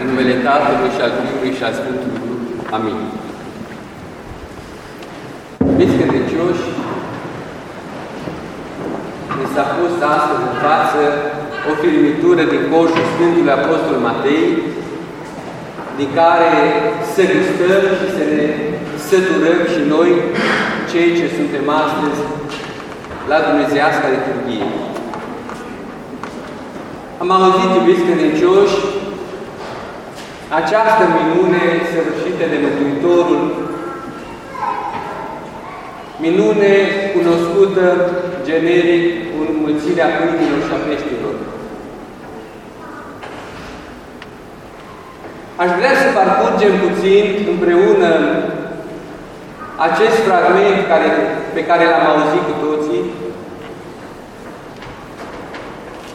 În numele Tatălui și al Fiului și al Sfântului Duh. Amin. Iubiți credincioși, ne s-a pus astăzi în față o firmitură din coșul Sfântului Apostol Matei, din care să gustăm și să ne săturăm și noi, cei ce suntem astăzi la Dumnezeiasca liturghie. Am auzit, iubiți credincioși, această minune săvârșită de Mântuitorul, minune cunoscută generic cu înmulțirea pâinilor și a peștilor. Aș vrea să parcurgem puțin împreună acest fragment care, pe care l-am auzit cu toții,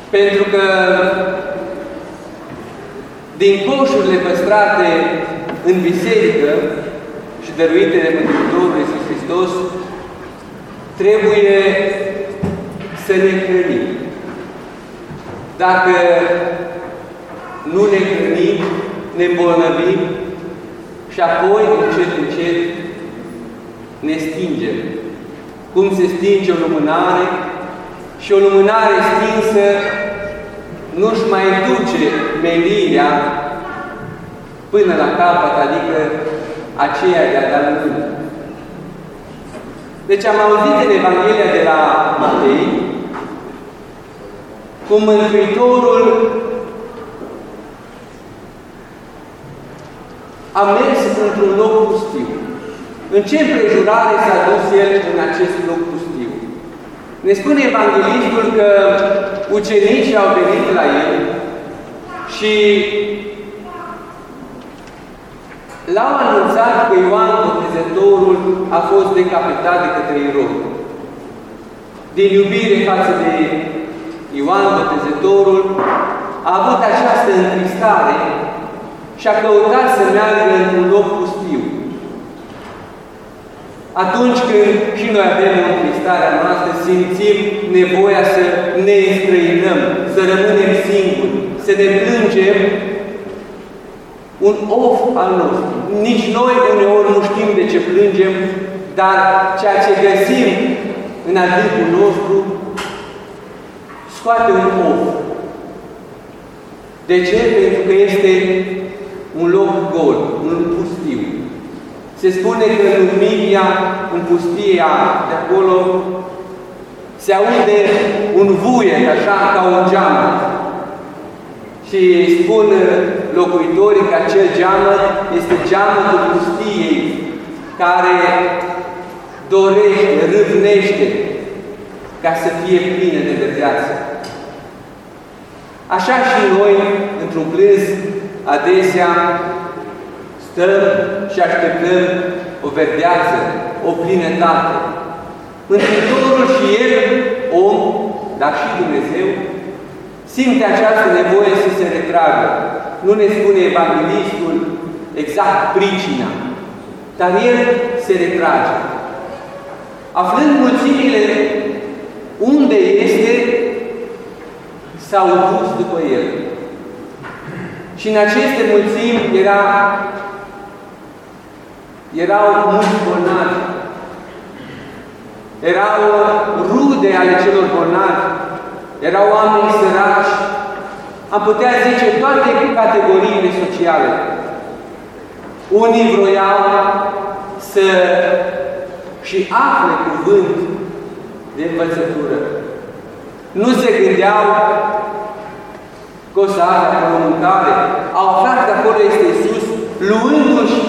pentru că din coșurile păstrate în biserică și dăruite de Mântuitorul Iisus Hristos, trebuie să ne hrănim. Dacă nu ne hrănim, ne îmbolnăvim și apoi, încet, încet, ne stingem. Cum se stinge o lumânare și o lumânare stinsă nu-și mai duce menirea până la capăt, adică aceea de a da lumină. Deci am auzit în Evanghelia de la Matei cum Mântuitorul a mers într-un loc pustiu. În ce împrejurare s-a dus El în acest loc pustiu? Ne spune Evanghelistul că ucenicii au venit la El și l-au anunțat că Ioan Botezătorul a fost decapitat de către Irod. Din iubire față de Ioan Botezătorul, a avut această întristare și a căutat să meargă într-un loc pustiu. Atunci când și noi avem o întristare a noastră, simțim nevoia să ne străinăm, să rămânem singuri, să ne plângem un of al nostru. Nici noi uneori nu știm de ce plângem, dar ceea ce găsim în adâncul nostru scoate un of. De ce? Pentru că este un loc gol, un pustiu. Se spune că în Numidia, în pustia de acolo, se aude un vuiet, așa ca un geamăt. Și spun locuitorii că acel geamăt este geamătul pustiei care dorește, râvnește ca să fie plină de viață. Așa și noi, într-un plâns, adesea stăm și așteptăm o verdeață, o plinătate. Mântuitorul și El, om, dar și Dumnezeu, simte această nevoie să se retragă. Nu ne spune Evanghelistul exact pricina, dar El se retrage. Aflând mulțimile unde este, s-au dus după El. Și în aceste mulțimi era, erau mulți bolnavi, erau rude ale celor bolnavi, erau oameni săraci, am putea zice toate categoriile sociale. Unii vroiau să și afle cuvânt de învățătură. Nu se gândeau că o să acolo mâncare. Au aflat că acolo este Iisus, luându-și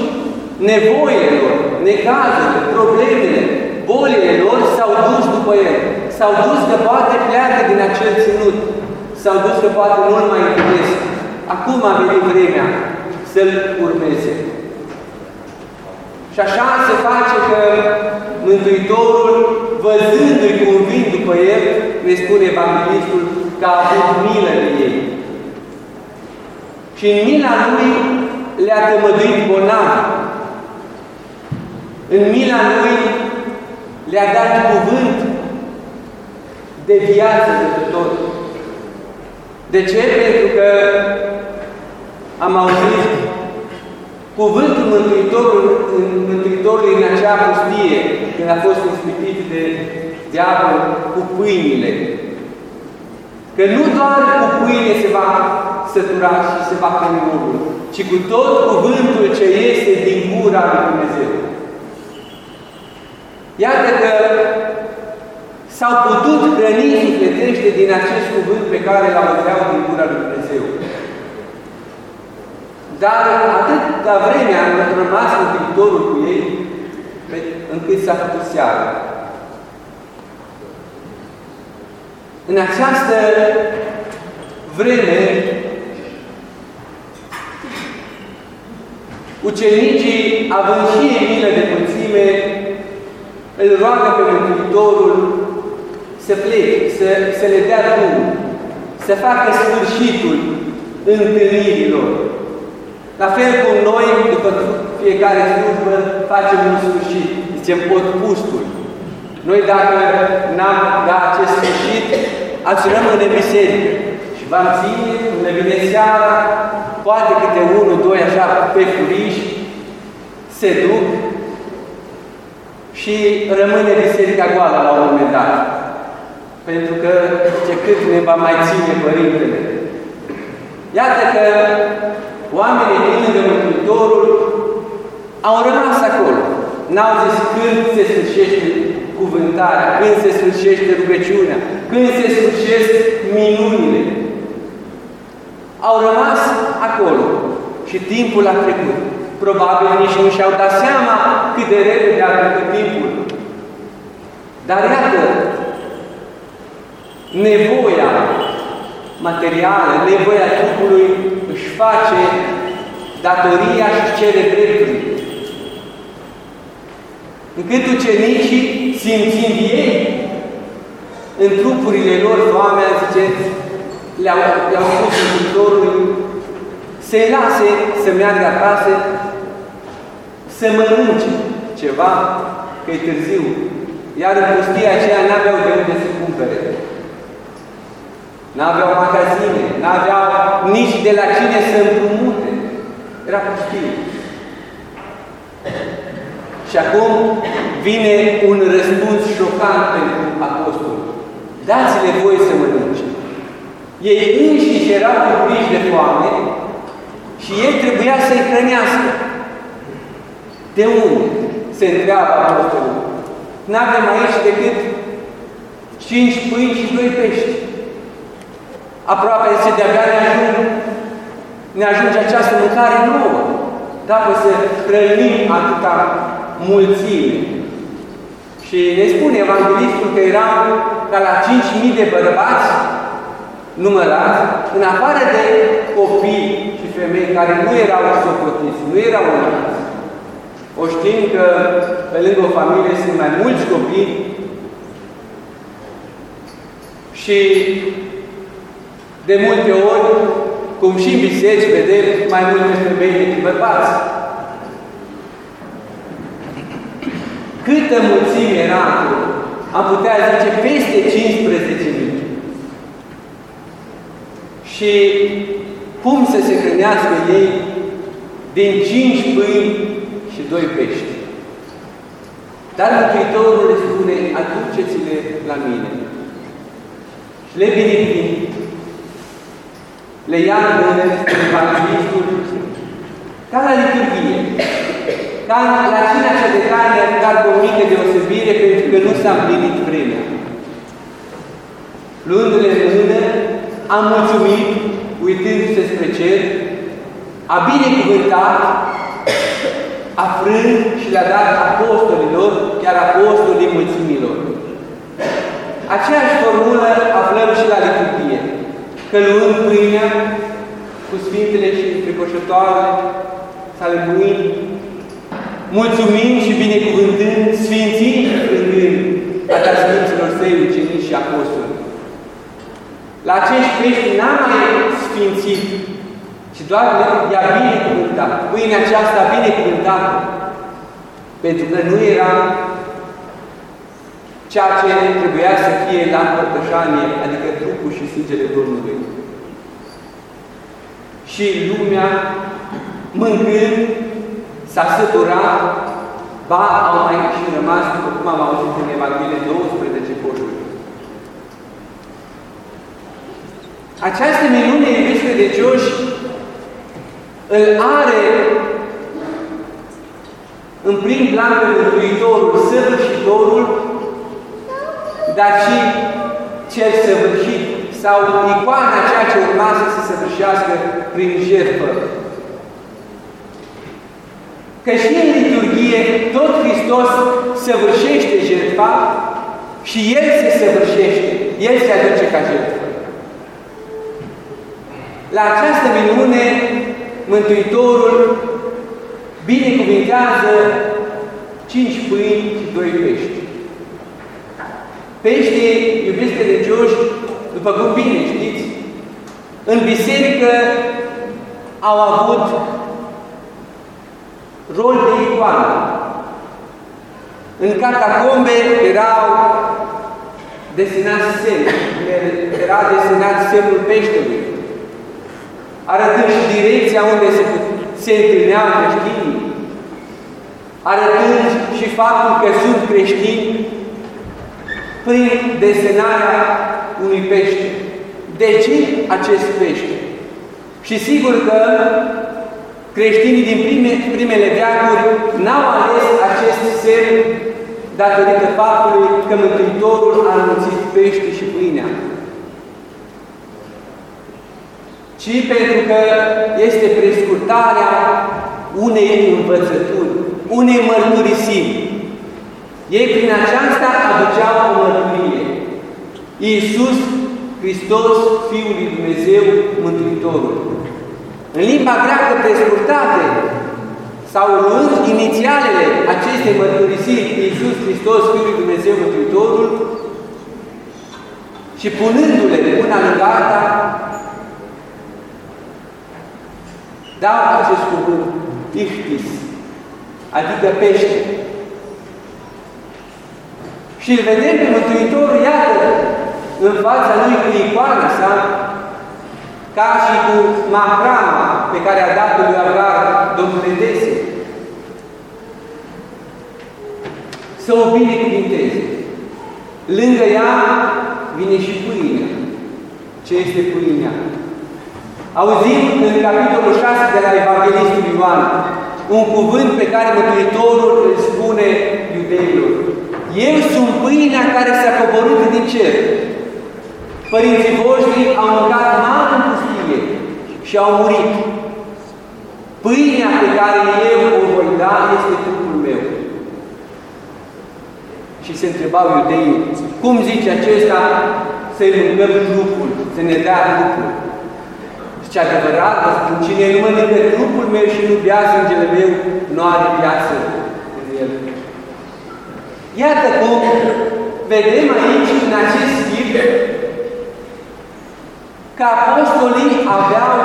nevoile lor, necazurile, problemele, bolile lor, s-au dus după El. S-au dus că poate pleacă din acel ținut. S-au dus că poate nu-L mai întâlnesc. Acum a venit vremea să-L urmeze. Și așa se face că Mântuitorul, văzându-i cum vin după El, ne spune Evanghelistul că a avut milă de ei. Și în mila Lui le-a tămăduit bolnavi. În mila Lui le-a dat cuvânt de viață de tot. De ce? Pentru că am auzit cuvântul Mântuitorului, Mântuitorului în acea pustie, când a fost ispitit de diavol cu pâinile. Că nu doar cu pâine se va sătura și se va hrăni omul, ci cu tot cuvântul ce este din gura lui Dumnezeu. Iată că s-au putut hrăni sufletește din acest cuvânt pe care l auzeau din gura lui Dumnezeu. Dar atâta vreme am rămas în viitorul cu ei, încât s-a făcut seara. În această vreme, ucenicii, având și ei milă de mulțime, îl roagă pe Mântuitorul să plece, să, să le dea drumul, să facă sfârșitul întâlnirilor. La fel cum noi, după fiecare slujbă, facem un sfârșit, zicem pot pustul. Noi dacă n-am dat acest sfârșit, ați rămâne în biserică și v-am ține, când vine seara, poate câte unul, doi așa pe furiși, se duc și rămâne biserica goală la un moment dat. Pentru că ce cât ne va mai ține Părintele. Iată că oamenii din lângă Mântuitorul au rămas acolo. N-au zis când se sfârșește cuvântarea, când se sfârșește rugăciunea, când se sfârșesc minunile. Au rămas acolo și timpul a trecut. Probabil nici nu și-au dat seama cât de repede a trecut timpul. Dar iată, nevoia materială, nevoia trupului își face datoria și cere dreptului. Încât ucenicii, simțind ei în trupurile lor foamea, zice, le-au le spus Mântuitorului să-i lase să meargă acasă, să mănânce ceva, că e târziu. Iar în pustia aceea n-aveau de unde să cumpere. N-aveau magazine, n-aveau nici de la cine să împrumute. Era pustie. Și acum vine un răspuns șocant pentru apostol. Dați-le voi să mănânce. Ei înșiși erau cupriși de foame și ei trebuia să-i hrănească. De unde? Se întreabă apostolul. Nu avem aici decât cinci pâini și doi pești. Aproape se de-abia ne ajunge, ne ajunge această mâncare nouă. Dacă să hrănim atâta mulțime. Și ne spune Evanghelistul că erau ca la 5.000 de bărbați numărați, în afară de copii și femei care nu erau socotiți, nu erau numărați. O știm că pe lângă o familie sunt mai mulți copii și de multe ori, cum și în biserici, vedem mai multe femei decât bărbați. Câtă mulțime era acolo? Am putea zice peste 15.000. Și cum să se hrănească ei din cinci pâini și doi pești. Dar Mântuitorul le spune, aduceți-le la mine. Și le binecuvânt. Le ia în mână Evanghelistul ca la liturghie. Ca la cina cea de carne, dar cu o mică deosebire, pentru că nu s-a împlinit vremea. Luându-le în mână, am mulțumit, uitându-se spre cer, a binecuvântat, a frânt și le-a dat apostolilor, chiar apostolii mulțimilor. Aceeași formulă aflăm și la liturghie, că luând pâinea cu Sfintele și fricoșătoare sale mâini, mulțumind și binecuvântând, sfințind și frângând a Sfinților Săi, ucenici și apostoli. La acești pești n-a mai sfințit, ci doar i-a binecuvântat. Pâinea aceasta binecuvântată. Pentru că nu era ceea ce trebuia să fie la împărtășanie, adică trupul și sângele Domnului. și lumea, mâncând, s-a săturat, ba au mai și rămas, după cum am auzit în Evanghelie, 12 coșuri. Această minune, iubiți credincioși, îl are în prim plan pe Mântuitorul, Săvârșitorul, dar și cel săvârșit sau icoana ceea ce urmează să se săvârșească prin jertfă. Că și în liturghie tot Hristos săvârșește jertfa și El se săvârșește, El se aduce ca jertfă. La această minune, Mântuitorul binecuvintează cinci pâini și doi pești. Peștii, iubiți credincioși, după cum bine știți, în biserică au avut rol de icoană. În catacombe erau desinați semn, era desenat semnul peștelui, arătând și direcția unde se, se întâlneau creștinii, arătând și faptul că sunt creștini prin desenarea unui pește. De ce acest pește? Și sigur că creștinii din prime, primele veacuri n-au ales acest semn datorită faptului că Mântuitorul a anunțit pește și pâinea, ci pentru că este prescurtarea unei învățături, unei mărturisiri. Ei prin aceasta aduceau o mărturie. Iisus Hristos, Fiul lui Dumnezeu, Mântuitorul. În limba greacă prescurtate, sau luând inițialele acestei mărturisiri, Iisus Hristos, Fiul lui Dumnezeu, Mântuitorul, și punându-le una lângă alta, dau acest cuvânt, ichtis, adică pește. Și îl vedem pe Mântuitorul, iată, în fața lui cu icoana sa, ca și cu mahrama pe care a dat-o lui Agar Domnul Edese. Să o binecuvinteze. Lângă ea vine și pâinea. Ce este pâinea? Auzim în capitolul 6 de la Evanghelistul Ioan un cuvânt pe care Mântuitorul îl spune iudeilor. Eu sunt pâinea care s-a coborât din cer. Părinții voștri au mâncat man în pustie și au murit. Pâinea pe care eu o voi da este trupul meu. Și se întrebau iudeii, cum zice acesta să-i mâncăm trupul, să ne dea trupul? Zice adevărat, spun, cine nu mănâncă trupul meu și nu bea sângele meu, nu are viață în el. Iată cum vedem aici, în acest schimb, că apostolii aveau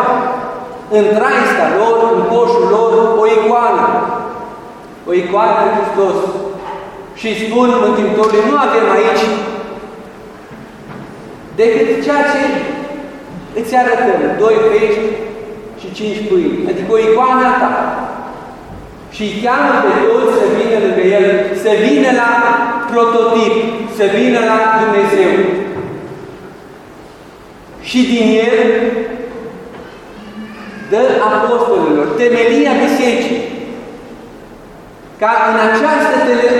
în traista lor, în coșul lor, o icoană. O icoană de Hristos. Și spun Mântuitorului, nu avem aici decât ceea ce îți arătăm, doi pești și cinci pâini. Adică o icoană a ta. Și îi cheamă pe toți să vină lângă El, să vină la prototip, să vină la Dumnezeu și din el dă apostolilor temelia bisericii. Ca în această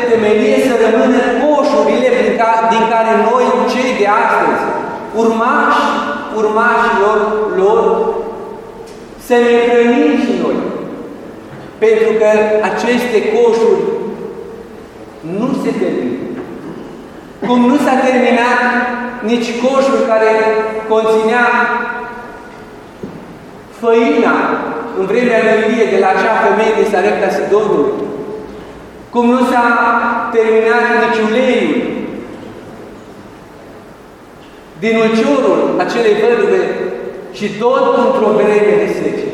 temelie să rămână coșurile din care noi, cei de astăzi, urmași, urmașilor lor, să ne hrănim și noi. Pentru că aceste coșuri nu se termină. Cum nu s-a terminat nici coșul care conținea făina în vremea lui Ilie de la acea femeie din Sarepta Sidonului. Cum nu s-a terminat nici uleiul din ulciorul acelei văduve și tot într-o vreme de sece.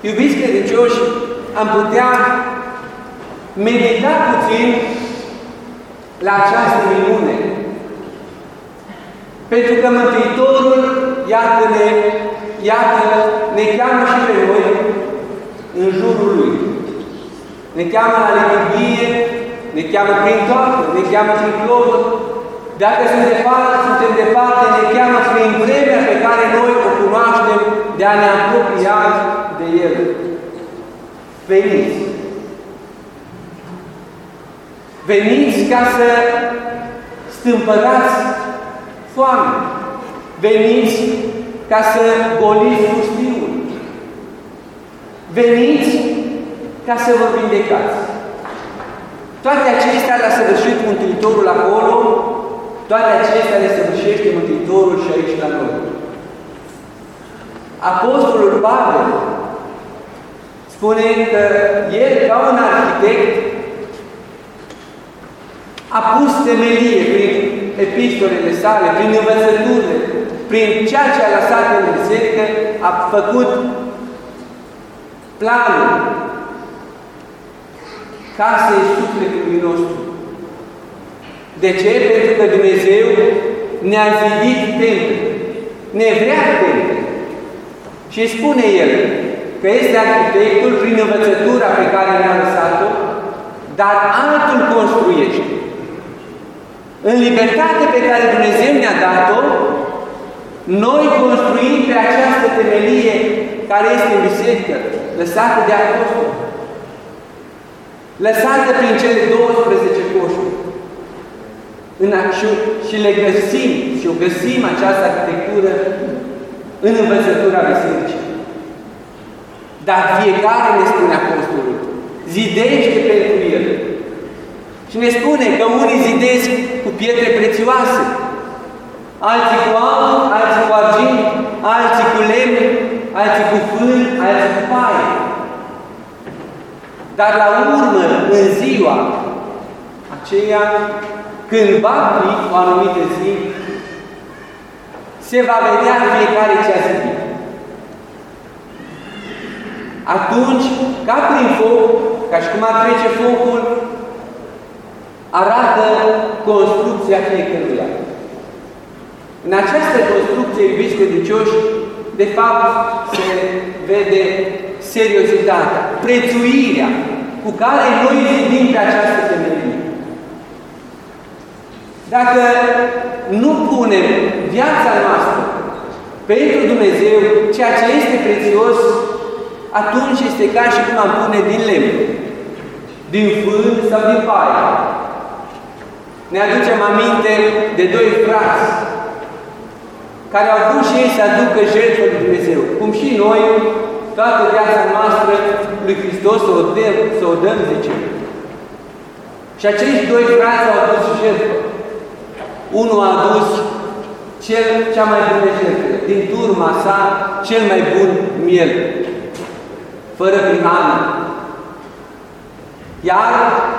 Iubiți credincioși, am putea medita puțin la această minune. Pentru că Mântuitorul, iată-ne, iată, ne cheamă și pe noi în jurul Lui. Ne cheamă la liturghie, ne cheamă prin toată, ne cheamă prin globul. Dacă sunt departe, suntem departe, ne cheamă prin vremea pe care noi o cunoaștem de a ne apropia de El. Veniți! Veniți ca să stâmpărați foame. Veniți ca să goliți pustiul. Veniți ca să vă vindecați. Toate acestea le-a săvârșit Mântuitorul acolo, toate acestea le săvârșește Mântuitorul și aici la noi. Apostolul Pavel spune că el, ca un arhitect, a pus temelie prin epistolele sale, prin învățăturile, prin ceea ce a lăsat în biserică, a făcut planul casei sufletului nostru. De ce? Pentru că Dumnezeu ne-a zidit templu. Ne vrea templu. Și spune El că este arhitectul prin învățătura pe care ne-a lăsat-o, dar altul construiește. În libertate pe care Dumnezeu ne-a dat-o, noi construim pe această temelie care este în biserică, lăsată de apostol, lăsată prin cele 12 coșuri. În, și, și le găsim și o găsim această arhitectură în învățătura bisericii. Dar fiecare ne spune apostolul, zidește pentru el. Și ne spune că unii zidesc cu pietre prețioase, alții cu aur, alții cu argint, alții cu lemn, alții cu fân, alții cu paie. Dar la urmă, în ziua aceea, când va fi o anumită zi, se va vedea fiecare ce a zidit. Atunci, ca prin foc, ca și cum ar trece focul, arată construcția fiecăruia. În această construcție, iubiți credincioși, de fapt se vede seriozitatea, prețuirea cu care noi zidim pe această temelie. Dacă nu punem viața noastră pentru Dumnezeu, ceea ce este prețios, atunci este ca și cum am pune din lemn, din fân sau din paie. Ne aducem aminte de doi frați care au vrut și ei să aducă jertfă lui Dumnezeu. Cum și noi, toată viața noastră lui Hristos să o dăm, să o dăm zice. Și acești doi frați au adus jertfă. Unul a adus cel, cea mai bună jertfă, din turma sa, cel mai bun miel, fără prihană. Iar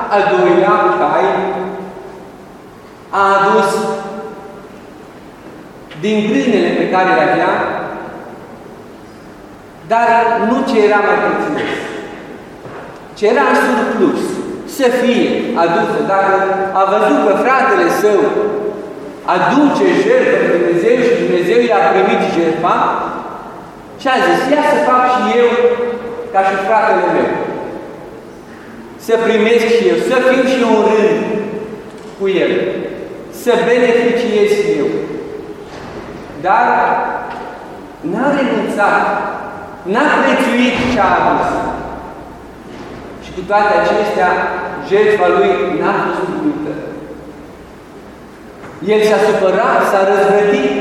al doilea, Cai, a adus din grânele pe care le avea, dar nu ce era mai prețios. Ce era în surplus, să fie adusă. Dacă a văzut că fratele său aduce jertfă lui Dumnezeu și Dumnezeu i-a primit jertfa, și a zis, ia să fac și eu ca și fratele meu. Să primesc și eu, să fiu și eu în rând cu el, să beneficiez și eu. Dar n-a renunțat, n-a prețuit ce a adus. Și cu toate acestea, jertfa lui n-a fost primită. El s-a supărat, s-a răzvrătit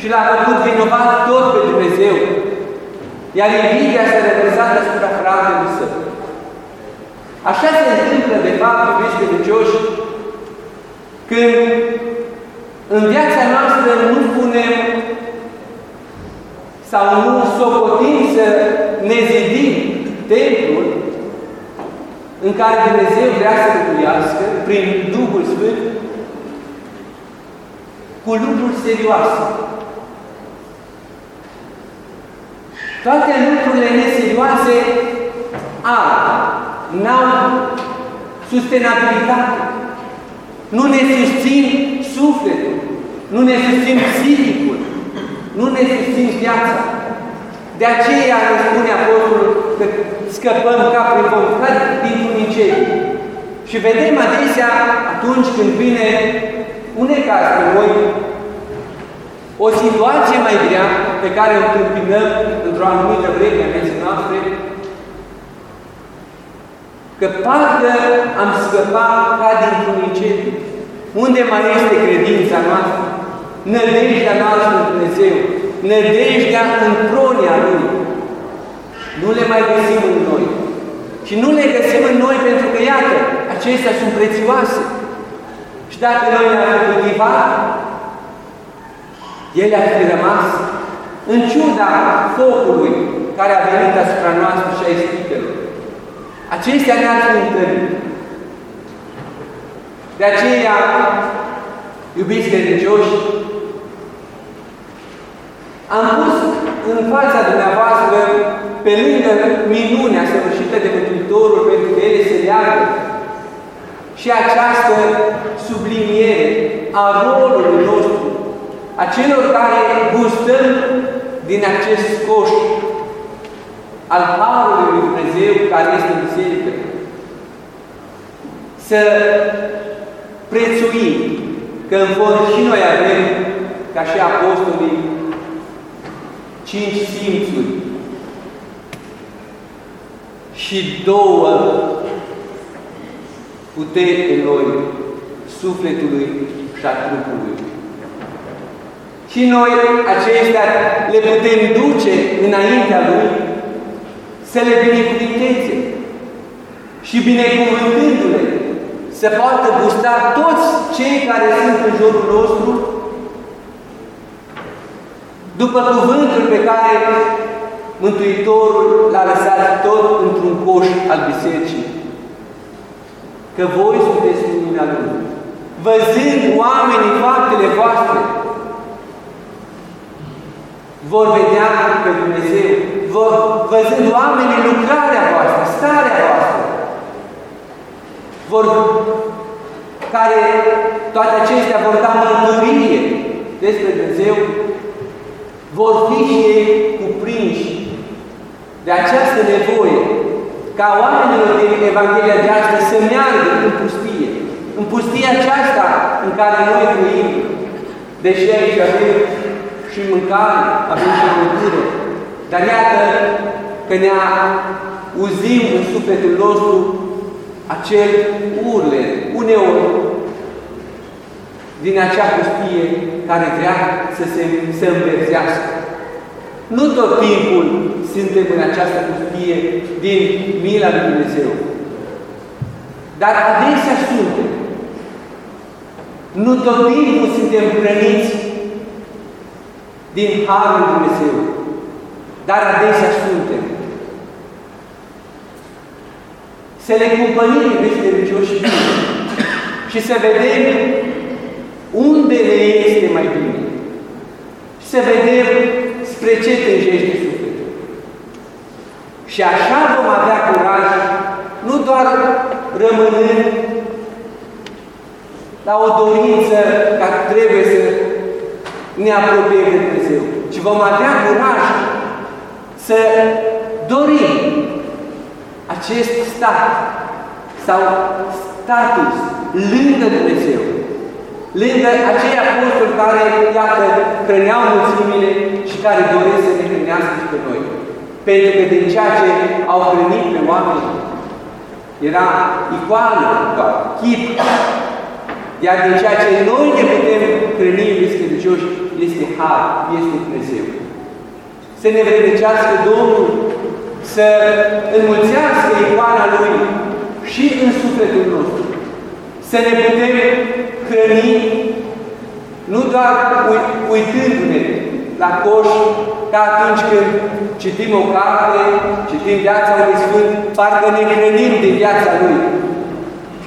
și l-a făcut vinovat tot pe Dumnezeu. Iar invidia s-a reversat asupra fratelui său. Așa se întâmplă, de fapt, iubiți credincioși, când în viața noastră nu punem sau nu socotim să ne zidim templul în care Dumnezeu vrea să locuiască prin Duhul Sfânt cu lucruri serioase. Toate lucrurile neserioase au, n-au sustenabilitate. Nu ne susțin sufletul, nu ne susțin psihicul, nu ne susțin viața. De aceea ne spune Apostolul că scăpăm ca prin vom, ca dintr-un incendiu. Și vedem adesea atunci când vine un caz pe noi, o situație mai grea pe care o întâmpinăm într-o anumită vreme a vieții noastre, că parcă am scăpat ca dintr-un incendiu. Unde mai este credința noastră? Nădejdea noastră în Dumnezeu, nădejdea în pronia Lui. Nu le mai găsim în noi. Și nu le găsim în noi pentru că, iată, acestea sunt prețioase. Și dacă noi le-am cultivat, ele ar fi rămas în ciuda focului care a venit asupra noastră și a ispitelor. Acestea ne-ar fi întâlnit. De aceea, iubiți credincioși, am pus în fața dumneavoastră, pe lângă minunea săvârșită de Mântuitorul, pentru că ele se leagă, și această subliniere a rolului nostru, a celor care gustăm din acest coș al Harului Lui Dumnezeu care este în biserică. Să prețuim că în fond și noi avem, ca și apostolii, cinci simțuri și două puteri în noi, sufletului și a trupului. Și noi acestea le putem duce înaintea Lui să le binecuvinteze și binecuvântându-le să poată gusta toți cei care sunt în jurul nostru după cuvântul pe care Mântuitorul l-a lăsat tot într-un coș al bisericii. Că voi sunteți lumina Lui. Văzând oamenii faptele voastre, vor vedea pe Dumnezeu, vor, văzând oamenii lucrarea voastră, starea voastră, vor, care toate acestea vor da mărturie despre Dumnezeu, vor fi și ei cuprinși de această nevoie ca oamenilor din Evanghelia de astăzi să meargă în pustie, în pustia aceasta în care noi trăim, deși aici avem și mâncare, avem și mâncare. Dar iată că ne uzim în sufletul nostru acel urle, uneori, din acea pustie care vrea să se să înverzească. Nu tot timpul suntem în această pustie din mila lui Dumnezeu. Dar adesea suntem. Nu tot timpul suntem hrăniți din Harul Dumnezeu. Dar adesea suntem. Să le cumpănim, iubiți credincioși, și să vedem unde ne este mai bine. Și să vedem spre ce tânjește sufletul. Și așa vom avea curaj, nu doar rămânând la o dorință ca trebuie să ne apropiem de Dumnezeu, ci vom avea curaj să dorim acest stat sau status lângă Dumnezeu, lângă acei apostoli care, iată, hrăneau mulțimile și care doresc să ne hrănească și pe noi. Pentru că din ceea ce au hrănit pe oameni era icoană doar, chip, iar din ceea ce noi ne putem hrăni, iubiți credincioși, este har, este Dumnezeu. Să ne vremecească Domnul, să înmulțească icoana Lui și în sufletul nostru. Să ne putem hrăni nu doar uitându-ne la coș, ca atunci când citim o carte, citim viața unui Sfânt, parcă ne hrănim din viața Lui.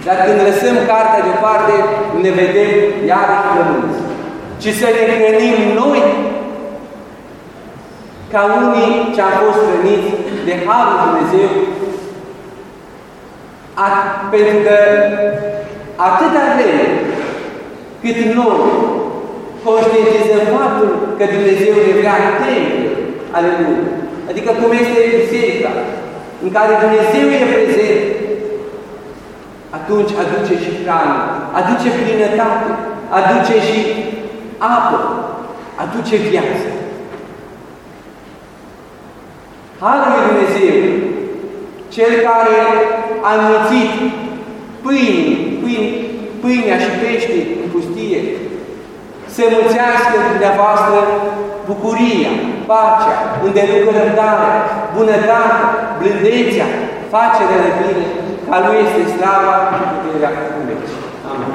Dar când lăsăm cartea deoparte, ne vedem iar flămânți. Ci să ne hrănim noi ca unii ce am fost hrăniți de Harul Dumnezeu, a, pentru că atâta vreme cât noi conștientizăm faptul că Dumnezeu ne vrea temple ale Lui, adică cum este biserica, în care Dumnezeu e prezent, atunci aduce și hrană, aduce plinătate, aduce și apă, aduce viață. Harul lui Dumnezeu, Cel care a înmulțit pâini, pâini, pâinea și pește în pustie, să mulțească dumneavoastră bucuria, pacea, îndelucă răbdarea, bunătatea, blândețea, facerea de bine, ca Lui este slava și puterea în veci. Amin.